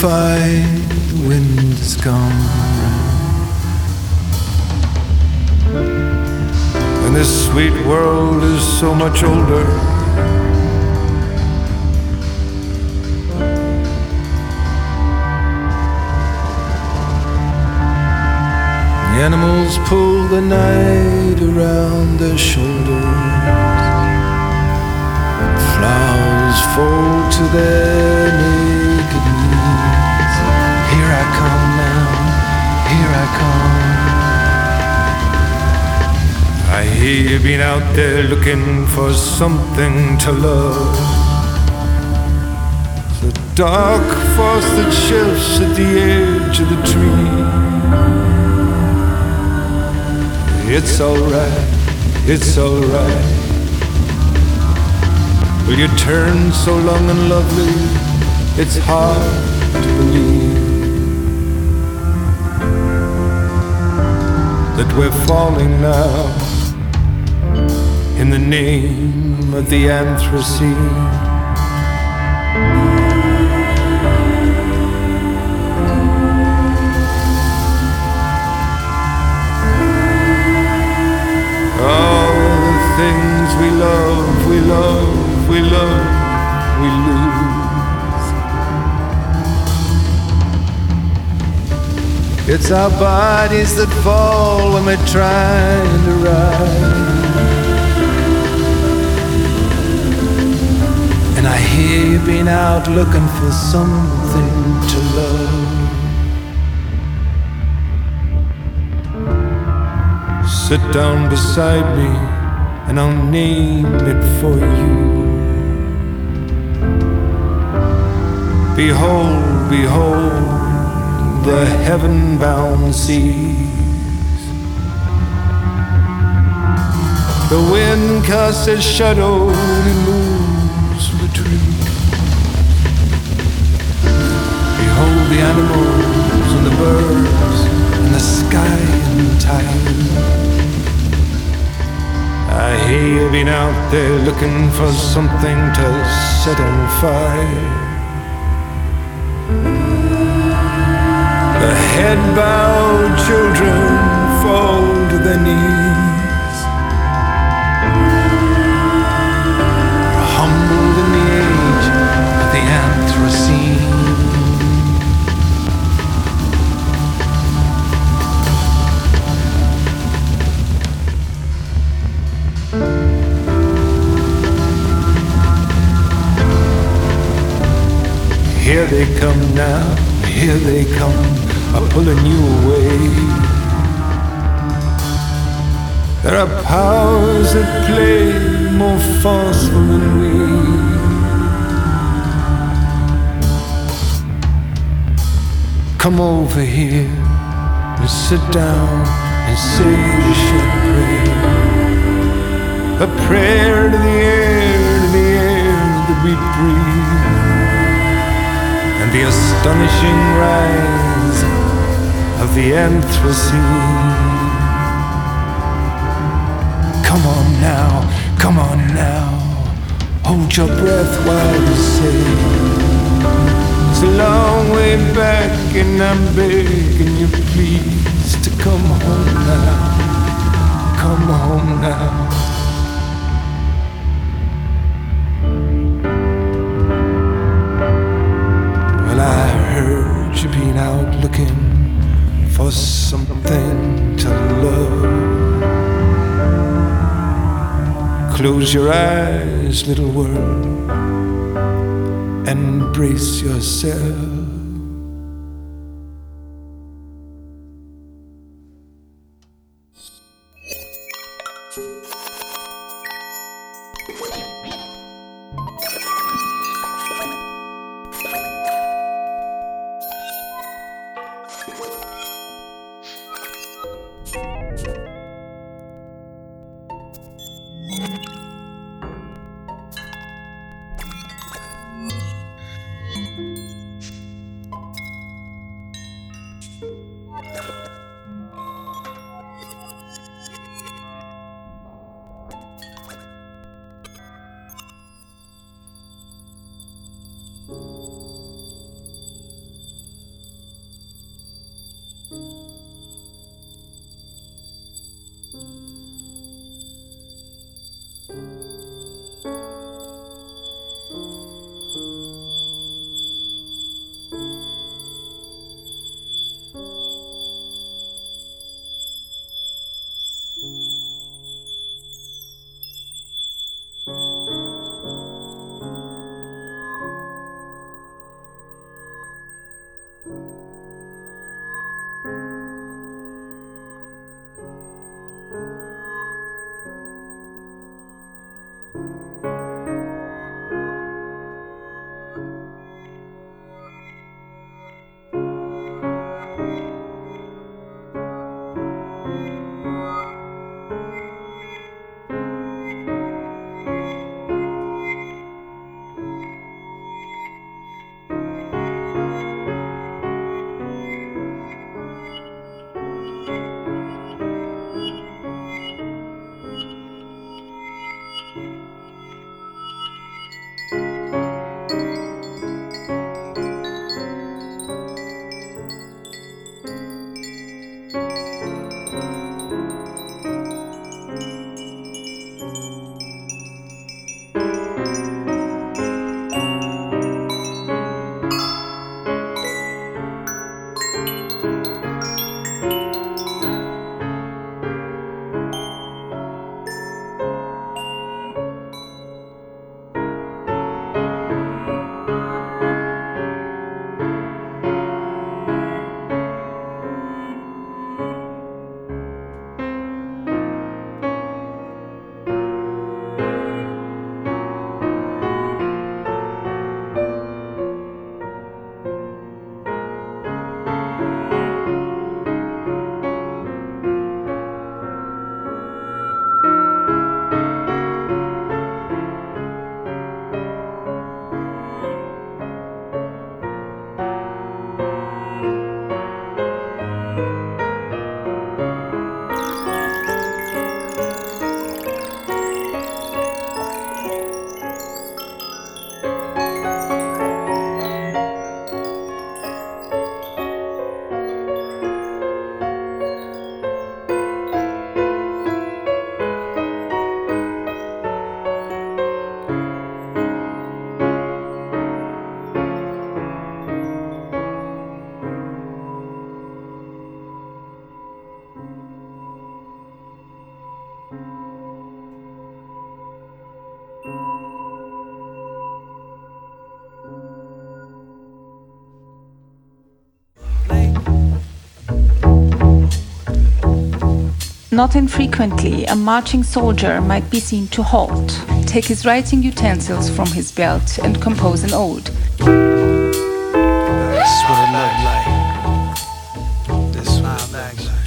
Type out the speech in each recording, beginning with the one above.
fine, the wind has gone come And this sweet world is so much older. The animals pull the night around their shoulders. Flowers fall to their knees. I hear you've been out there looking for something to love. The dark force that shifts at the edge of the tree. It's alright, it's alright. Will you turn so long and lovely? It's hard to believe that we're falling now in the name of the Anthropocene. All the things we love, we love, we love, It's our bodies that fall when we're trying to rise. And I hear you've been out looking for something to love. Sit down beside me and I'll name it for you. Behold, behold the heaven bound seas. The wind casts a shadow and moves the trees. Behold the animals and the birds and the sky and tide. I hear you've been out there looking for something to set on fire. The head bowed children fall to their knees. Humbled in the age of the Anthropocene. Here they come now, here they come, are pulling you away. There are powers that play more forceful than we. Come over here and sit down and say a short prayer. A prayer to the air, to the air that we breathe and the astonishing rise of the Anthropocene. Come on now, come on now, hold your breath while you say. It's a long way back, and I'm begging you please to come home now, come home now. For something to love. Close your eyes, little world, and brace yourself. Not infrequently, a marching soldier might be seen to halt, take his writing utensils from his belt, and compose an ode. That's what it looked like. This what it looked like.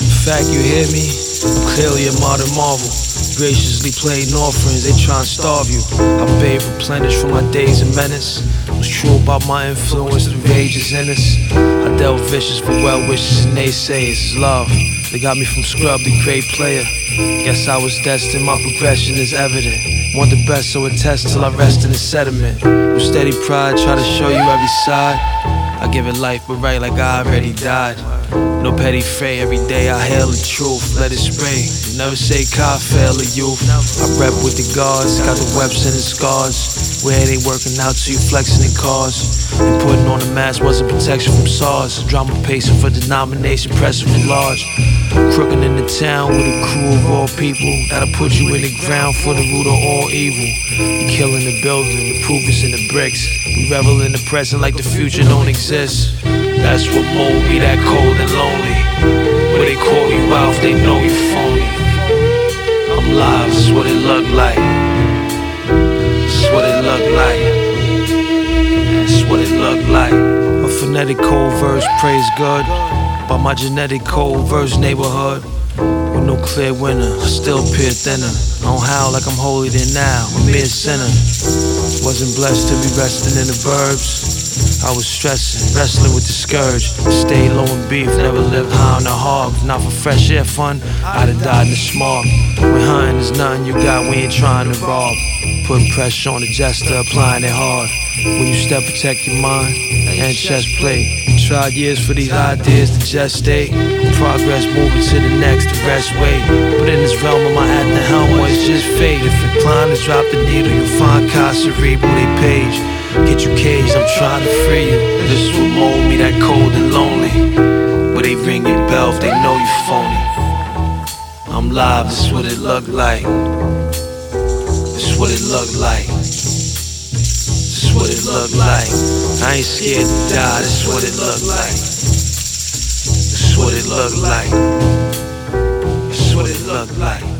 In fact, you hear me? I'm clearly a modern marvel. Graciously playing offerings, they try and starve you. I bathe replenished from my days of menace. True about my influence, the rage is in us. I dealt vicious with well wishes and naysayers. Love. They got me from scrub to great player. Guess I was destined, my progression is evident. Want the best, so attest till I rest in the sediment. With steady pride, try to show you every side. I give it life, but right like I already died. No petty fray, every day I hail the truth, let it spray. Never say God fail a youth. I rep with the guards, got the webs and the scars. Where it ain't working out, so you flexing in cars. And putting on a mask wasn't protection from SARS. Drama pacing for denomination, pressing for large. Crooking in the town with a crew of all people that'll put you in the ground for the root of all evil. You're killing the building, the proof is in the bricks. We revel in the present like the future don't exist. That's what mold me that cold and lonely. Where they call you out they know you phony. I'm live, this is what it look like. This is what it look like. This is what it look like. A phonetic cold verse, praise God. By my genetic cold verse neighborhood. With no clear winner, I still peer thinner. I don't howl like I'm holier than now, a mere sinner. Wasn't blessed to be resting in the burbs. I was stressing, wrestling with the scourge. Stayed low in beef, never lived high on the hog. Not for fresh air fun, I'd have died in the smog. When hunting is nothing you got, we ain't trying to rob. Putting pressure on the jester, applying it hard. When you step, protect your mind and chest plate. Tried years for these ideas to gestate. Progress moving to the next, the rest wait. But in this realm, am I at the helm it's just fate? If inclined to drop the needle, you'll find Casa cerebral they page. Get you caged, I'm trying to free you. This will mold me that cold and lonely. Where they ring your bell if they know you phony. I'm live, this is what it look like. This is what it look like. This is what it look like. I ain't scared to die, this is what it look like. This is what it look like. This is what it look like.